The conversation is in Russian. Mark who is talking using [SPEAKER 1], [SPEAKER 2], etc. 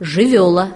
[SPEAKER 1] Живела